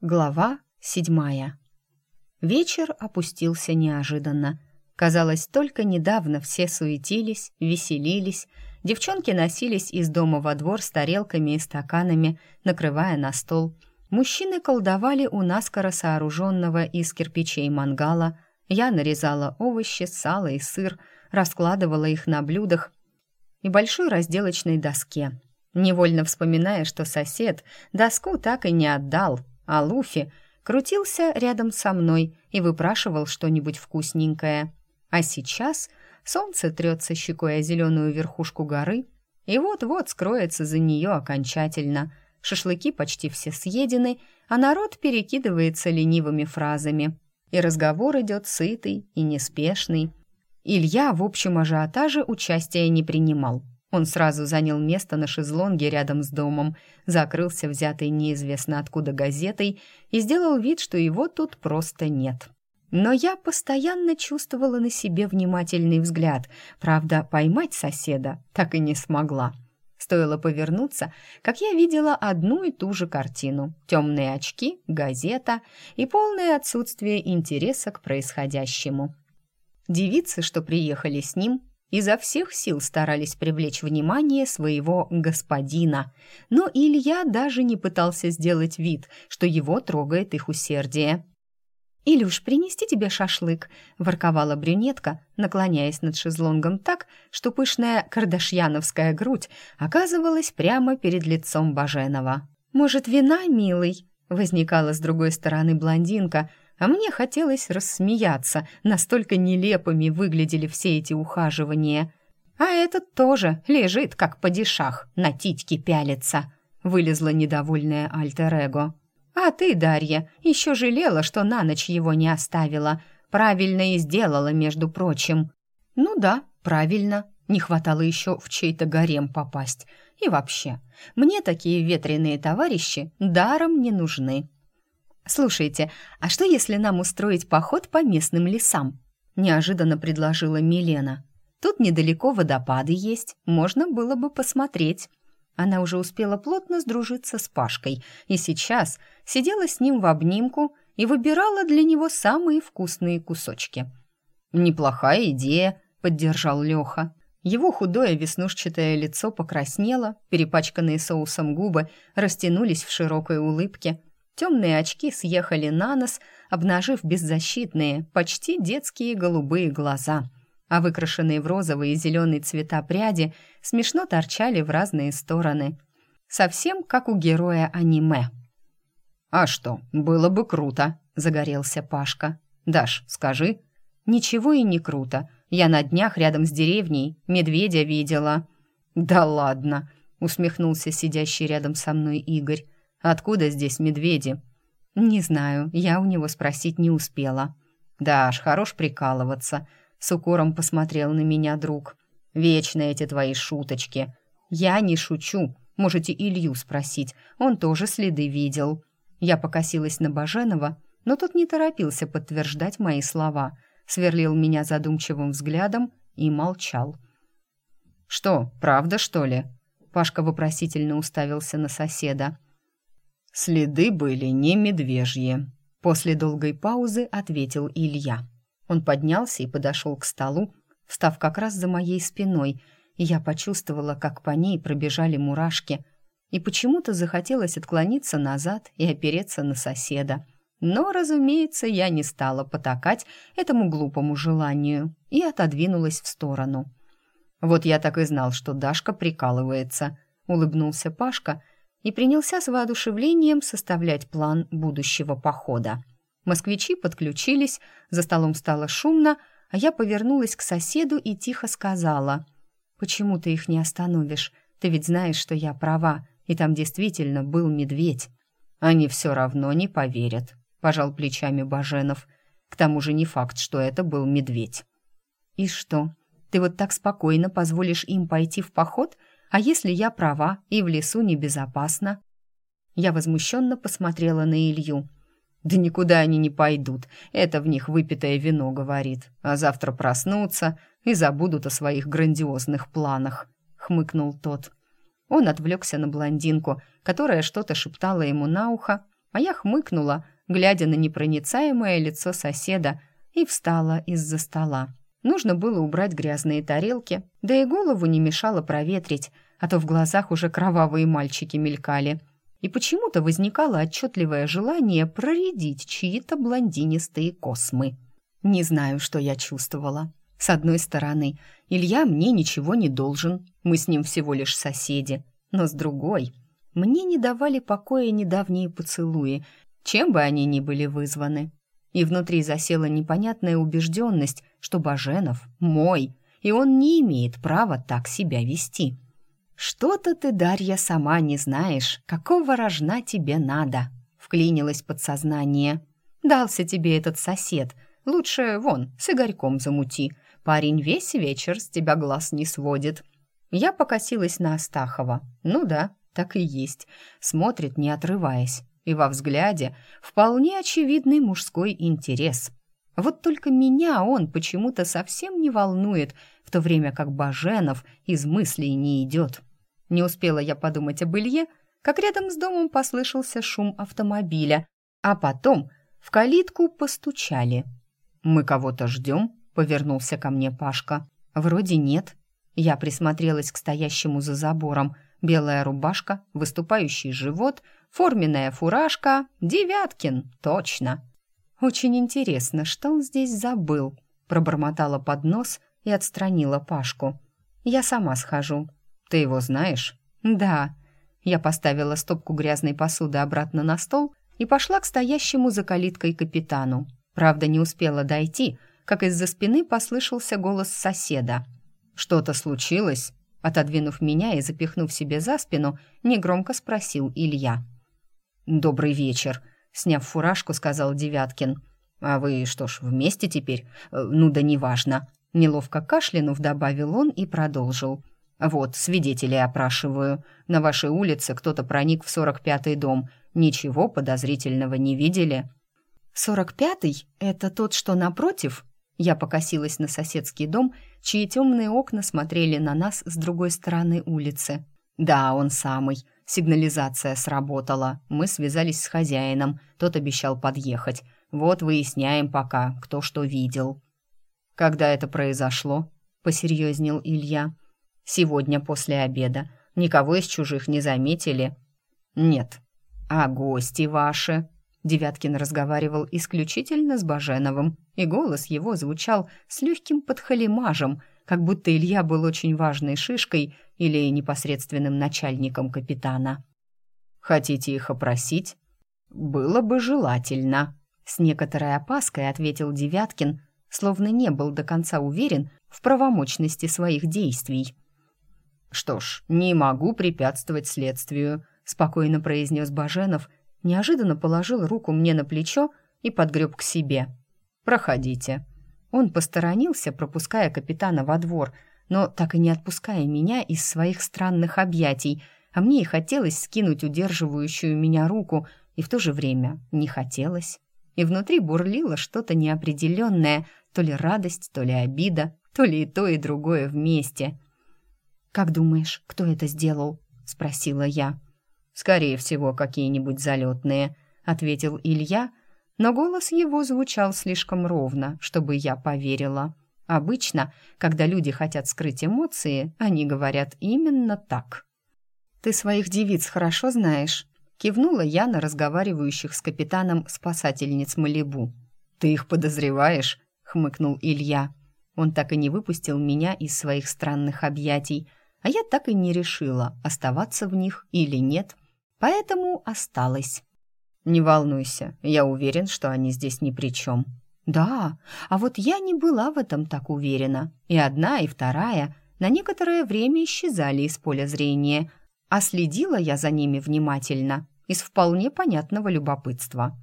Глава седьмая. Вечер опустился неожиданно. Казалось, только недавно все суетились, веселились, девчонки носились из дома во двор с тарелками и стаканами, накрывая на стол. Мужчины колдовали у наскоро сооруженного из кирпичей мангала. Я нарезала овощи, сало и сыр, раскладывала их на блюдах и большой разделочной доске, невольно вспоминая, что сосед доску так и не отдал — а Луфи крутился рядом со мной и выпрашивал что-нибудь вкусненькое. А сейчас солнце трется щекой о зеленую верхушку горы, и вот-вот скроется за нее окончательно. Шашлыки почти все съедены, а народ перекидывается ленивыми фразами. И разговор идет сытый и неспешный. Илья в общем ажиотаже участия не принимал. Он сразу занял место на шезлонге рядом с домом, закрылся взятой неизвестно откуда газетой и сделал вид, что его тут просто нет. Но я постоянно чувствовала на себе внимательный взгляд, правда, поймать соседа так и не смогла. Стоило повернуться, как я видела одну и ту же картину. Темные очки, газета и полное отсутствие интереса к происходящему. Девицы, что приехали с ним, изо всех сил старались привлечь внимание своего господина, но Илья даже не пытался сделать вид, что его трогает их усердие. «Илюш, принести тебе шашлык?» – ворковала брюнетка, наклоняясь над шезлонгом так, что пышная кардашьяновская грудь оказывалась прямо перед лицом Баженова. «Может, вина, милый?» – возникала с другой стороны блондинка – а мне хотелось рассмеяться, настолько нелепыми выглядели все эти ухаживания. А этот тоже лежит, как падишах, на титьке пялится. Вылезла недовольная альтер-эго. А ты, Дарья, еще жалела, что на ночь его не оставила. Правильно и сделала, между прочим. Ну да, правильно. Не хватало еще в чей-то гарем попасть. И вообще, мне такие ветреные товарищи даром не нужны. «Слушайте, а что, если нам устроить поход по местным лесам?» – неожиданно предложила Милена. «Тут недалеко водопады есть, можно было бы посмотреть». Она уже успела плотно сдружиться с Пашкой и сейчас сидела с ним в обнимку и выбирала для него самые вкусные кусочки. «Неплохая идея», — поддержал Леха. Его худое веснушчатое лицо покраснело, перепачканные соусом губы растянулись в широкой улыбке, Темные очки съехали на нос, обнажив беззащитные, почти детские голубые глаза, а выкрашенные в розовый и зеленый цвета пряди смешно торчали в разные стороны. Совсем как у героя аниме. «А что, было бы круто», — загорелся Пашка. «Даш, скажи». «Ничего и не круто. Я на днях рядом с деревней медведя видела». «Да ладно», — усмехнулся сидящий рядом со мной Игорь. Откуда здесь медведи?» «Не знаю, я у него спросить не успела». «Даш, хорош прикалываться», — с укором посмотрел на меня друг. «Вечно эти твои шуточки». «Я не шучу. Можете Илью спросить, он тоже следы видел». Я покосилась на Баженова, но тот не торопился подтверждать мои слова, сверлил меня задумчивым взглядом и молчал. «Что, правда, что ли?» Пашка вопросительно уставился на соседа. Следы были не медвежьи. После долгой паузы ответил Илья. Он поднялся и подошел к столу, встав как раз за моей спиной, и я почувствовала, как по ней пробежали мурашки, и почему-то захотелось отклониться назад и опереться на соседа. Но, разумеется, я не стала потакать этому глупому желанию и отодвинулась в сторону. «Вот я так и знал, что Дашка прикалывается», — улыбнулся Пашка — и принялся с воодушевлением составлять план будущего похода. Москвичи подключились, за столом стало шумно, а я повернулась к соседу и тихо сказала, «Почему ты их не остановишь? Ты ведь знаешь, что я права, и там действительно был медведь». «Они все равно не поверят», — пожал плечами Баженов. «К тому же не факт, что это был медведь». «И что, ты вот так спокойно позволишь им пойти в поход?» А если я права и в лесу небезопасно? Я возмущенно посмотрела на Илью. Да никуда они не пойдут, это в них выпитое вино говорит. А завтра проснутся и забудут о своих грандиозных планах, хмыкнул тот. Он отвлекся на блондинку, которая что-то шептала ему на ухо, а я хмыкнула, глядя на непроницаемое лицо соседа, и встала из-за стола. Нужно было убрать грязные тарелки, да и голову не мешало проветрить, а то в глазах уже кровавые мальчики мелькали. И почему-то возникало отчетливое желание проредить чьи-то блондинистые космы. Не знаю, что я чувствовала. С одной стороны, Илья мне ничего не должен, мы с ним всего лишь соседи. Но с другой, мне не давали покоя недавние поцелуи, чем бы они ни были вызваны. И внутри засела непонятная убежденность, что Баженов мой, и он не имеет права так себя вести. «Что-то ты, Дарья, сама не знаешь, какого рожна тебе надо», — вклинилось подсознание. «Дался тебе этот сосед. Лучше, вон, с Игорьком замути. Парень весь вечер с тебя глаз не сводит». Я покосилась на Астахова. «Ну да, так и есть. Смотрит, не отрываясь. И во взгляде вполне очевидный мужской интерес. Вот только меня он почему-то совсем не волнует, в то время как Баженов из мыслей не идет. Не успела я подумать об Илье, как рядом с домом послышался шум автомобиля, а потом в калитку постучали. «Мы кого-то ждем?» — повернулся ко мне Пашка. «Вроде нет». Я присмотрелась к стоящему за забором. Белая рубашка, выступающий живот, форменная фуражка. Девяткин, точно. «Очень интересно, что он здесь забыл?» Пробормотала под нос и отстранила Пашку. «Я сама схожу. «Ты его знаешь?» «Да». Я поставила стопку грязной посуды обратно на стол и пошла к стоящему за калиткой капитану. Правда, не успела дойти, как из-за спины послышался голос соседа. «Что-то случилось?» Отодвинув меня и запихнув себе за спину, негромко спросил Илья. «Добрый вечер», — сняв фуражку, сказал Девяткин. «А вы что ж, вместе теперь? Э, ну да неважно». Неловко кашлянув, добавил он и продолжил. «Вот, свидетелей опрашиваю. На вашей улице кто-то проник в сорок пятый дом. Ничего подозрительного не видели?» «Сорок пятый? Это тот, что напротив?» Я покосилась на соседский дом, чьи темные окна смотрели на нас с другой стороны улицы. «Да, он самый. Сигнализация сработала. Мы связались с хозяином. Тот обещал подъехать. Вот выясняем пока, кто что видел». «Когда это произошло?» — посерьезнел Илья. Сегодня после обеда. Никого из чужих не заметили?» «Нет». «А гости ваши?» Девяткин разговаривал исключительно с Баженовым, и голос его звучал с легким подхалимажем, как будто Илья был очень важной шишкой или непосредственным начальником капитана. «Хотите их опросить?» «Было бы желательно», — с некоторой опаской ответил Девяткин, словно не был до конца уверен в правомочности своих действий. «Что ж, не могу препятствовать следствию», — спокойно произнес Баженов, неожиданно положил руку мне на плечо и подгреб к себе. «Проходите». Он посторонился, пропуская капитана во двор, но так и не отпуская меня из своих странных объятий, а мне и хотелось скинуть удерживающую меня руку, и в то же время не хотелось. И внутри бурлило что-то неопределенное, то ли радость, то ли обида, то ли и то, и другое вместе — «Как думаешь, кто это сделал?» — спросила я. «Скорее всего, какие-нибудь залетные», — ответил Илья, но голос его звучал слишком ровно, чтобы я поверила. Обычно, когда люди хотят скрыть эмоции, они говорят именно так. «Ты своих девиц хорошо знаешь?» — кивнула я на разговаривающих с капитаном спасательниц Малибу. «Ты их подозреваешь?» — хмыкнул Илья. Он так и не выпустил меня из своих странных объятий, а я так и не решила, оставаться в них или нет, поэтому осталась. «Не волнуйся, я уверен, что они здесь ни при чем». «Да, а вот я не была в этом так уверена. И одна, и вторая на некоторое время исчезали из поля зрения, а следила я за ними внимательно, из вполне понятного любопытства.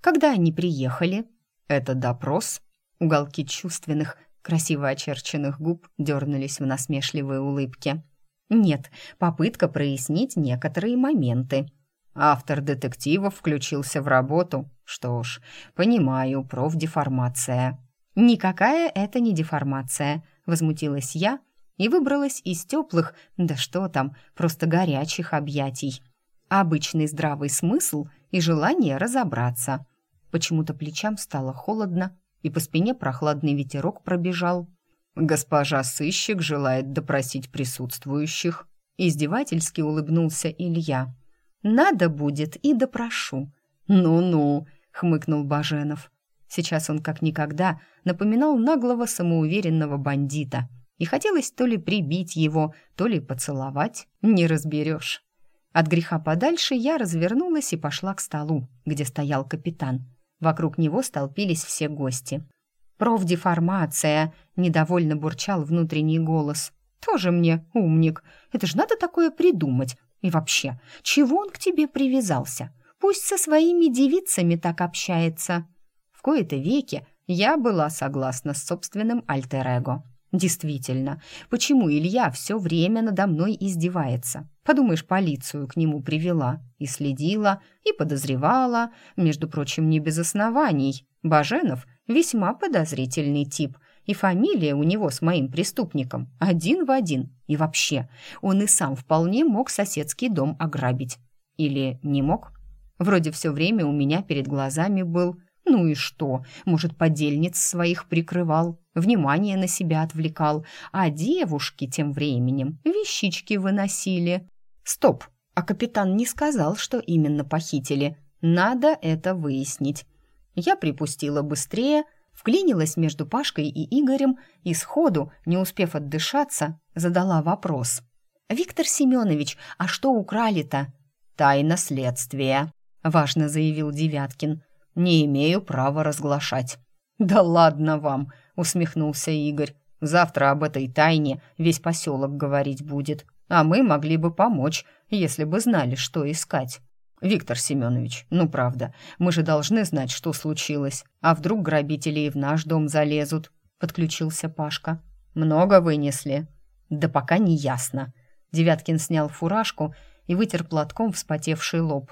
Когда они приехали, это допрос, уголки чувственных, Красиво очерченных губ дернулись в насмешливые улыбки. Нет, попытка прояснить некоторые моменты. Автор детективов включился в работу. Что ж, понимаю, профдеформация. Никакая это не деформация, возмутилась я и выбралась из теплых, да что там, просто горячих объятий. Обычный здравый смысл и желание разобраться. Почему-то плечам стало холодно, и по спине прохладный ветерок пробежал. «Госпожа сыщик желает допросить присутствующих», — издевательски улыбнулся Илья. «Надо будет и допрошу». «Ну-ну», — хмыкнул Баженов. Сейчас он как никогда напоминал наглого самоуверенного бандита, и хотелось то ли прибить его, то ли поцеловать, не разберешь. От греха подальше я развернулась и пошла к столу, где стоял капитан. Вокруг него столпились все гости. «Профдеформация!» — недовольно бурчал внутренний голос. «Тоже мне умник. Это ж надо такое придумать. И вообще, чего он к тебе привязался? Пусть со своими девицами так общается». В кои-то веки я была согласна с собственным альтер-эго. Действительно, почему Илья все время надо мной издевается? Подумаешь, полицию к нему привела и следила, и подозревала, между прочим, не без оснований. Баженов весьма подозрительный тип, и фамилия у него с моим преступником один в один. И вообще, он и сам вполне мог соседский дом ограбить. Или не мог? Вроде все время у меня перед глазами был ну и что? Может, подельниц своих прикрывал, внимание на себя отвлекал, а девушки тем временем вещички выносили. Стоп, а капитан не сказал, что именно похитили. Надо это выяснить. Я припустила быстрее, вклинилась между Пашкой и Игорем и сходу, не успев отдышаться, задала вопрос. «Виктор Семенович, а что украли-то?» «Тайна следствия», — важно заявил Девяткин не имею права разглашать». «Да ладно вам!» — усмехнулся Игорь. «Завтра об этой тайне весь поселок говорить будет, а мы могли бы помочь, если бы знали, что искать». «Виктор Семенович, ну правда, мы же должны знать, что случилось. А вдруг грабители и в наш дом залезут?» — подключился Пашка. «Много вынесли?» «Да пока не ясно». Девяткин снял фуражку и вытер платком вспотевший лоб.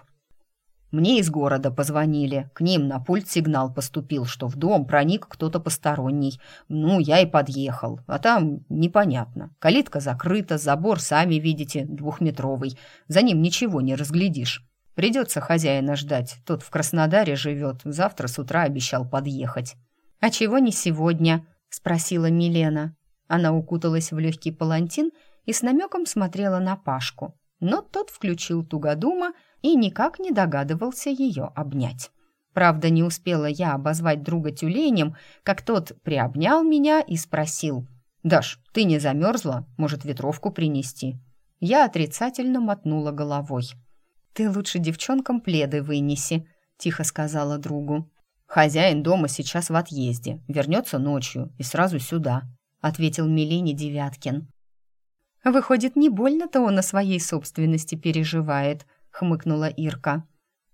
Мне из города позвонили. К ним на пульт сигнал поступил, что в дом проник кто-то посторонний. Ну, я и подъехал. А там непонятно. Калитка закрыта, забор, сами видите, двухметровый. За ним ничего не разглядишь. Придется хозяина ждать. Тот в Краснодаре живет. Завтра с утра обещал подъехать. «А чего не сегодня?» — спросила Милена. Она укуталась в легкий палантин и с намеком смотрела на Пашку. Но тот включил тугодума, и никак не догадывался ее обнять. Правда, не успела я обозвать друга тюленем, как тот приобнял меня и спросил. «Даш, ты не замерзла? Может, ветровку принести?» Я отрицательно мотнула головой. «Ты лучше девчонкам пледы вынеси», — тихо сказала другу. «Хозяин дома сейчас в отъезде, вернется ночью и сразу сюда», — ответил Милене Девяткин. «Выходит, не больно-то он о своей собственности переживает», — хмыкнула Ирка.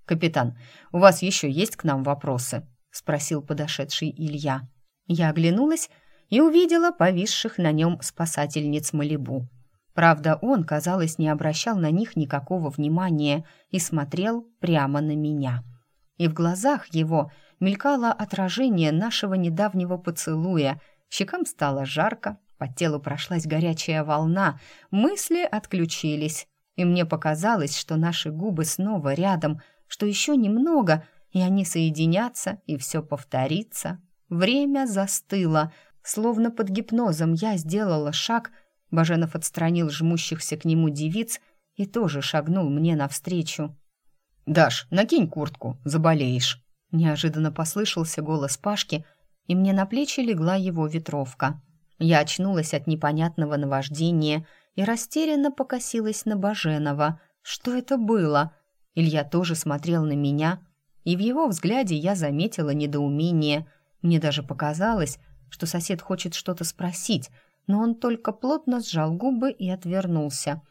«Капитан, у вас еще есть к нам вопросы?» — спросил подошедший Илья. Я оглянулась и увидела повисших на нем спасательниц Малибу. Правда, он, казалось, не обращал на них никакого внимания и смотрел прямо на меня. И в глазах его мелькало отражение нашего недавнего поцелуя, щекам стало жарко, по телу прошлась горячая волна, мысли отключились и мне показалось, что наши губы снова рядом, что еще немного, и они соединятся, и все повторится. Время застыло, словно под гипнозом я сделала шаг, Баженов отстранил жмущихся к нему девиц и тоже шагнул мне навстречу. «Даш, накинь куртку, заболеешь!» Неожиданно послышался голос Пашки, и мне на плечи легла его ветровка. Я очнулась от непонятного наваждения — и растерянно покосилась на Баженова. Что это было? Илья тоже смотрел на меня, и в его взгляде я заметила недоумение. Мне даже показалось, что сосед хочет что-то спросить, но он только плотно сжал губы и отвернулся.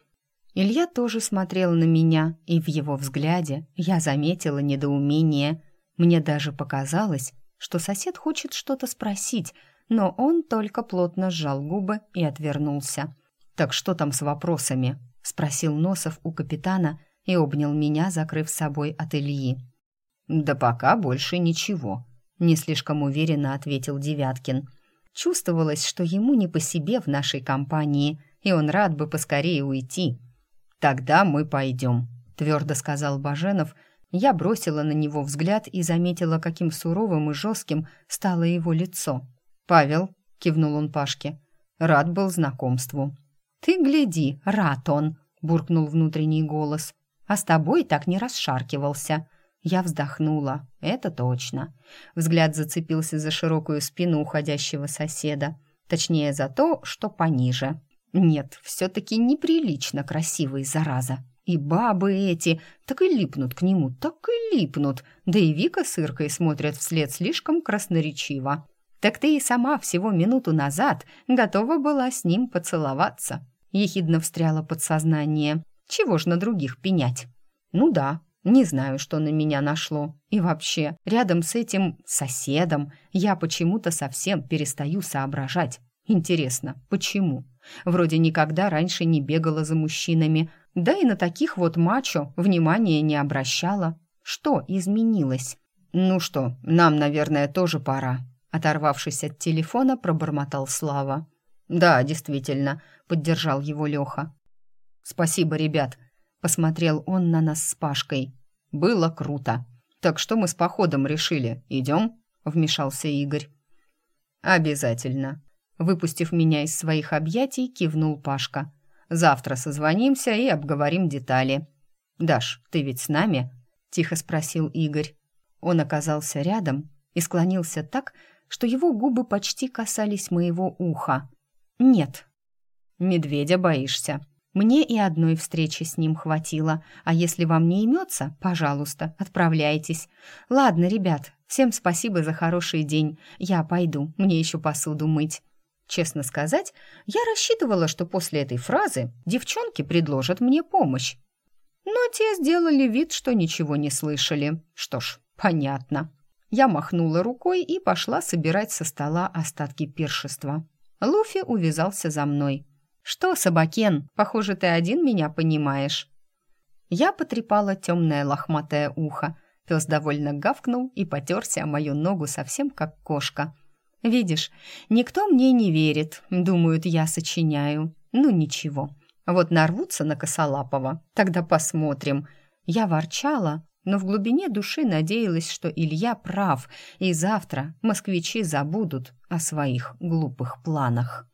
Илья тоже смотрел на меня, и в его взгляде я заметила недоумение. Мне даже показалось, что сосед хочет что-то спросить, но он только плотно сжал губы и отвернулся. «Так что там с вопросами?» — спросил Носов у капитана и обнял меня, закрыв собой от Ильи. «Да пока больше ничего», — не слишком уверенно ответил Девяткин. Чувствовалось, что ему не по себе в нашей компании, и он рад бы поскорее уйти. «Тогда мы пойдем», — твердо сказал Баженов Я бросила на него взгляд и заметила, каким суровым и жестким стало его лицо. «Павел», — кивнул он Пашке, — «рад был знакомству». «Ты гляди, рад он», — буркнул внутренний голос. «А с тобой так не расшаркивался». Я вздохнула. Это точно. Взгляд зацепился за широкую спину уходящего соседа. Точнее, за то, что пониже. Нет, все-таки неприлично красивый, зараза. И бабы эти так и липнут к нему, так и липнут. Да и Вика с Иркой смотрят вслед слишком красноречиво. Так ты и сама всего минуту назад готова была с ним поцеловаться. Ехидно встряла подсознание. Чего ж на других пенять? Ну да, не знаю, что на меня нашло. И вообще, рядом с этим соседом я почему-то совсем перестаю соображать. Интересно, почему? Вроде никогда раньше не бегала за мужчинами, да и на таких вот мачо внимания не обращала. Что изменилось? Ну что, нам, наверное, тоже пора. Оторвавшись от телефона, пробормотал Слава. Да, действительно, поддержал его Леха. Спасибо, ребят. Посмотрел он на нас с Пашкой. Было круто. Так что мы с походом решили? Идем? Вмешался Игорь. Обязательно. Выпустив меня из своих объятий, кивнул Пашка. Завтра созвонимся и обговорим детали. «Даш, ты ведь с нами?» — тихо спросил Игорь. Он оказался рядом и склонился так, что его губы почти касались моего уха. «Нет». «Медведя боишься?» Мне и одной встречи с ним хватило. А если вам не имется, пожалуйста, отправляйтесь. Ладно, ребят, всем спасибо за хороший день. Я пойду, мне еще посуду мыть. Честно сказать, я рассчитывала, что после этой фразы девчонки предложат мне помощь. Но те сделали вид, что ничего не слышали. Что ж, понятно. Я махнула рукой и пошла собирать со стола остатки пиршества. Луфи увязался за мной. «Что, собакен, похоже, ты один меня понимаешь». Я потрепала темное лохматое ухо. Пес довольно гавкнул и потерся о мою ногу совсем как кошка – Видишь, никто мне не верит, думают, я сочиняю. Ну ничего, вот нарвутся на Косолапова, тогда посмотрим. Я ворчала, но в глубине души надеялась, что Илья прав, и завтра москвичи забудут о своих глупых планах.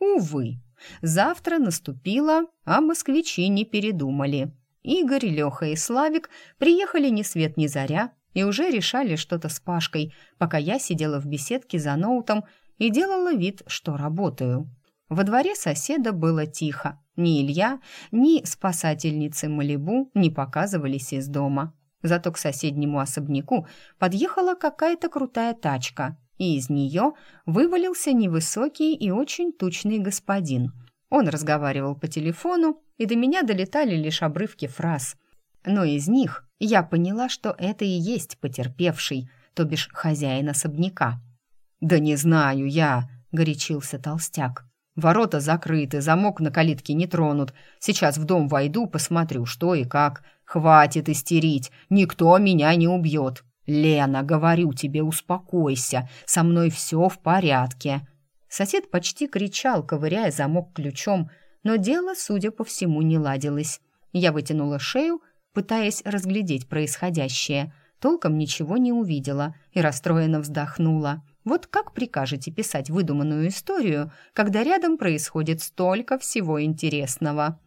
Увы, завтра наступило, а москвичи не передумали. Игорь, Леха и Славик приехали ни свет ни заря, и уже решали что-то с Пашкой, пока я сидела в беседке за ноутом и делала вид, что работаю. Во дворе соседа было тихо. Ни Илья, ни спасательницы Малибу не показывались из дома. Зато к соседнему особняку подъехала какая-то крутая тачка, и из нее вывалился невысокий и очень тучный господин. Он разговаривал по телефону, и до меня долетали лишь обрывки фраз. Но из них я поняла, что это и есть потерпевший, то бишь хозяин особняка. «Да не знаю я», — горячился толстяк. «Ворота закрыты, замок на калитке не тронут. Сейчас в дом войду, посмотрю, что и как. Хватит истерить, никто меня не убьет. Лена, говорю тебе, успокойся, со мной все в порядке». Сосед почти кричал, ковыряя замок ключом, но дело, судя по всему, не ладилось. Я вытянула шею, пытаясь разглядеть происходящее. Толком ничего не увидела и расстроенно вздохнула. Вот как прикажете писать выдуманную историю, когда рядом происходит столько всего интересного?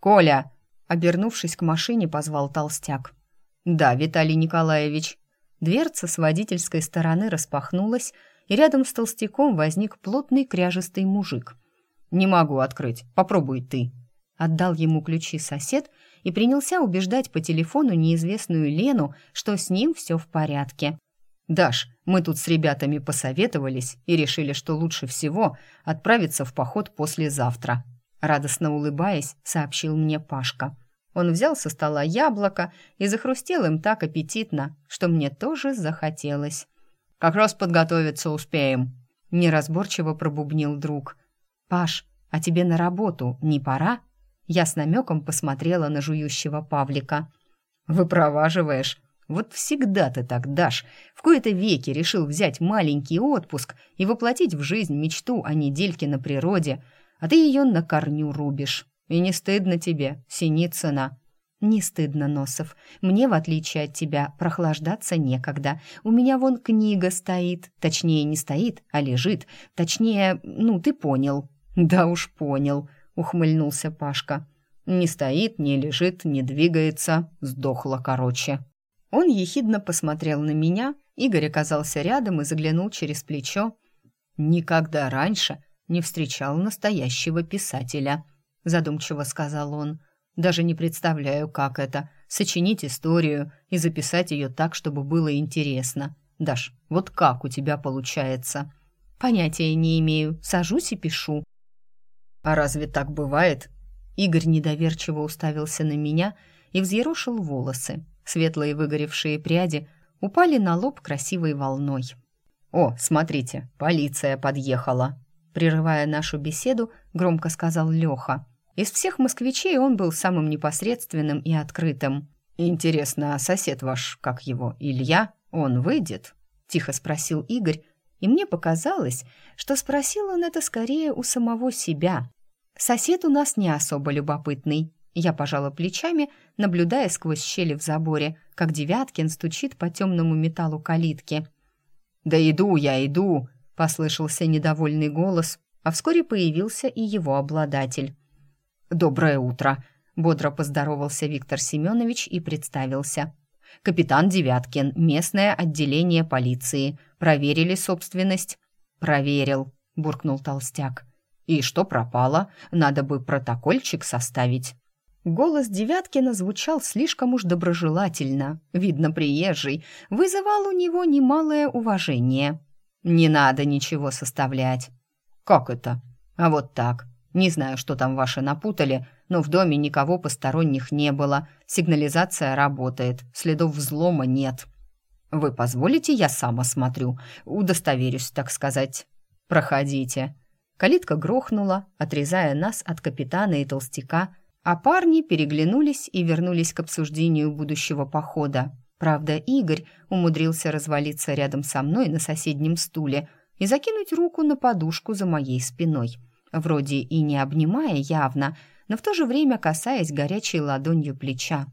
«Коля!» — обернувшись к машине, позвал толстяк. «Да, Виталий Николаевич». Дверца с водительской стороны распахнулась, и рядом с толстяком возник плотный кряжистый мужик. «Не могу открыть. Попробуй ты». Отдал ему ключи сосед и принялся убеждать по телефону неизвестную Лену, что с ним все в порядке. «Даш, мы тут с ребятами посоветовались и решили, что лучше всего отправиться в поход послезавтра», радостно улыбаясь, сообщил мне Пашка. Он взял со стола яблоко и захрустел им так аппетитно, что мне тоже захотелось. «Как раз подготовиться успеем», — неразборчиво пробубнил друг. «Паш, а тебе на работу не пора?» Я с намеком посмотрела на жующего Павлика. «Выпроваживаешь? Вот всегда ты так, дашь. В кои-то веки решил взять маленький отпуск и воплотить в жизнь мечту о недельке на природе, а ты ее на корню рубишь. И не стыдно тебе, Синицына?» Не стыдно, Носов. Мне, в отличие от тебя, прохлаждаться некогда. У меня вон книга стоит. Точнее, не стоит, а лежит. Точнее, ну, ты понял. Да уж понял, ухмыльнулся Пашка. Не стоит, не лежит, не двигается. Сдохла, короче. Он ехидно посмотрел на меня. Игорь оказался рядом и заглянул через плечо. Никогда раньше не встречал настоящего писателя, задумчиво сказал он. Даже не представляю, как это — сочинить историю и записать ее так, чтобы было интересно. Даш, вот как у тебя получается? Понятия не имею, сажусь и пишу. А разве так бывает? Игорь недоверчиво уставился на меня и взъерошил волосы. Светлые выгоревшие пряди упали на лоб красивой волной. «О, смотрите, полиция подъехала!» Прерывая нашу беседу, громко сказал Леха. Из всех москвичей он был самым непосредственным и открытым. «Интересно, а сосед ваш, как его, Илья, он выйдет?» – тихо спросил Игорь, и мне показалось, что спросил он это скорее у самого себя. Сосед у нас не особо любопытный. Я пожала плечами, наблюдая сквозь щели в заборе, как Девяткин стучит по темному металлу калитки. «Да иду я, иду!» – послышался недовольный голос, а вскоре появился и его обладатель. «Доброе утро!» — бодро поздоровался Виктор Семенович и представился. «Капитан Девяткин, местное отделение полиции. Проверили собственность?» «Проверил», — буркнул толстяк. «И что пропало? Надо бы протокольчик составить». Голос Девяткина звучал слишком уж доброжелательно. Видно, приезжий. Вызывал у него немалое уважение. «Не надо ничего составлять». «Как это?» «А вот так. Не знаю, что там ваши напутали, но в доме никого посторонних не было. Сигнализация работает, следов взлома нет. Вы позволите, я сам осмотрю, удостоверюсь, так сказать. Проходите. Калитка грохнула, отрезая нас от капитана и толстяка, а парни переглянулись и вернулись к обсуждению будущего похода. Правда, Игорь умудрился развалиться рядом со мной на соседнем стуле и закинуть руку на подушку за моей спиной – вроде и не обнимая явно, но в то же время касаясь горячей ладонью плеча.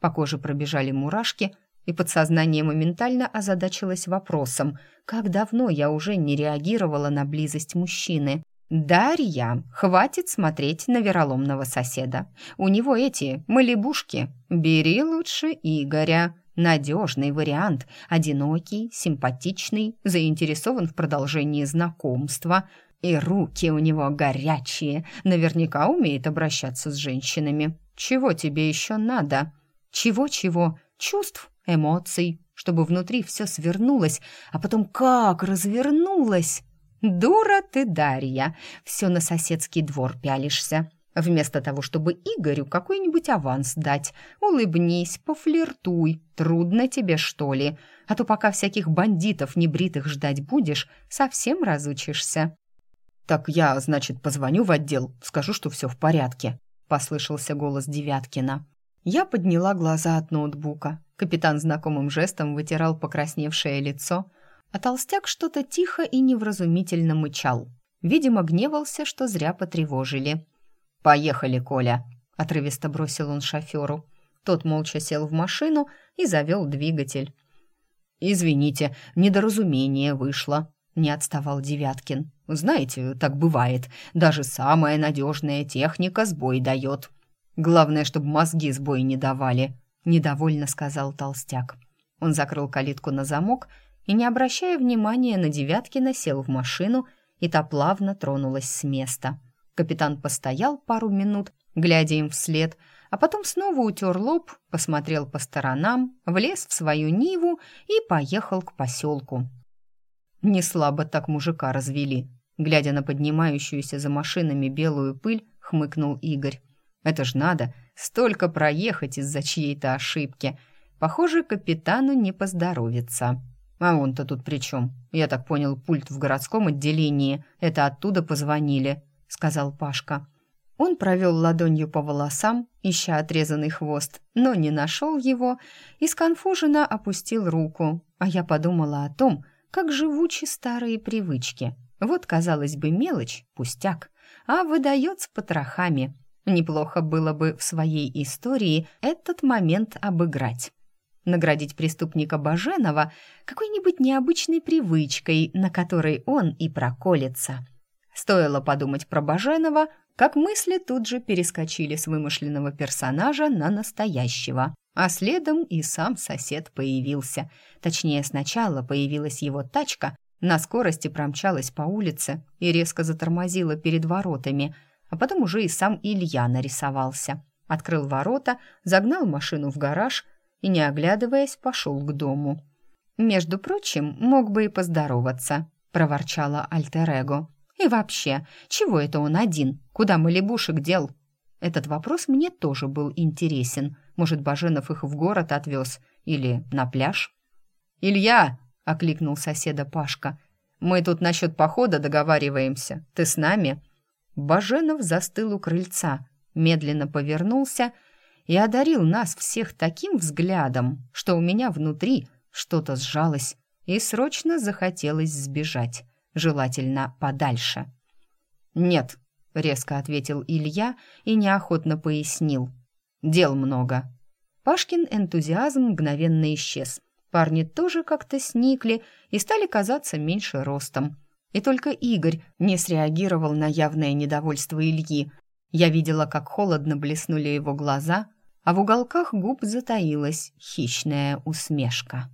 По коже пробежали мурашки, и подсознание моментально озадачилось вопросом, как давно я уже не реагировала на близость мужчины. «Дарья, хватит смотреть на вероломного соседа. У него эти малибушки. Бери лучше Игоря. Надежный вариант, одинокий, симпатичный, заинтересован в продолжении знакомства». И руки у него горячие, наверняка умеет обращаться с женщинами. Чего тебе еще надо? Чего-чего? Чувств, эмоций, чтобы внутри все свернулось, а потом как развернулось. Дура ты, Дарья, все на соседский двор пялишься. Вместо того, чтобы Игорю какой-нибудь аванс дать, улыбнись, пофлиртуй. Трудно тебе, что ли? А то пока всяких бандитов небритых ждать будешь, совсем разучишься. «Так я, значит, позвоню в отдел, скажу, что все в порядке», — послышался голос Девяткина. Я подняла глаза от ноутбука. Капитан знакомым жестом вытирал покрасневшее лицо, а толстяк что-то тихо и невразумительно мычал. Видимо, гневался, что зря потревожили. «Поехали, Коля», — отрывисто бросил он шоферу. Тот молча сел в машину и завел двигатель. «Извините, недоразумение вышло», — не отставал Девяткин. Знаете, так бывает. Даже самая надежная техника сбой дает. Главное, чтобы мозги сбой не давали», — недовольно сказал толстяк. Он закрыл калитку на замок и, не обращая внимания на Девяткина, сел в машину, и та плавно тронулась с места. Капитан постоял пару минут, глядя им вслед, а потом снова утер лоб, посмотрел по сторонам, влез в свою Ниву и поехал к поселку. Не слабо так мужика развели, Глядя на поднимающуюся за машинами белую пыль, хмыкнул Игорь. «Это ж надо, столько проехать из-за чьей-то ошибки. Похоже, капитану не поздоровится». «А он-то тут при чем? Я так понял, пульт в городском отделении. Это оттуда позвонили», — сказал Пашка. Он провел ладонью по волосам, ища отрезанный хвост, но не нашел его и сконфуженно опустил руку. А я подумала о том, как живучи старые привычки — вот, казалось бы, мелочь, пустяк, а выдает с потрохами. Неплохо было бы в своей истории этот момент обыграть. Наградить преступника Баженова какой-нибудь необычной привычкой, на которой он и проколется. Стоило подумать про Баженова, как мысли тут же перескочили с вымышленного персонажа на настоящего. А следом и сам сосед появился. Точнее, сначала появилась его тачка, на скорости промчалась по улице и резко затормозила перед воротами, а потом уже и сам Илья нарисовался. Открыл ворота, загнал машину в гараж и, не оглядываясь, пошел к дому. «Между прочим, мог бы и поздороваться», — проворчала Альтер-Эго. «И вообще, чего это он один? Куда Малибушек дел?» Этот вопрос мне тоже был интересен. Может, Баженов их в город отвез или на пляж? «Илья!» — окликнул соседа Пашка. «Мы тут насчет похода договариваемся. Ты с нами?» Баженов застыл у крыльца, медленно повернулся и одарил нас всех таким взглядом, что у меня внутри что-то сжалось и срочно захотелось сбежать, желательно подальше. «Нет», — резко ответил Илья и неохотно пояснил. «Дел много». Пашкин энтузиазм мгновенно исчез. Парни тоже как-то сникли и стали казаться меньше ростом. И только Игорь не среагировал на явное недовольство Ильи. Я видела, как холодно блеснули его глаза, а в уголках губ затаилась хищная усмешка.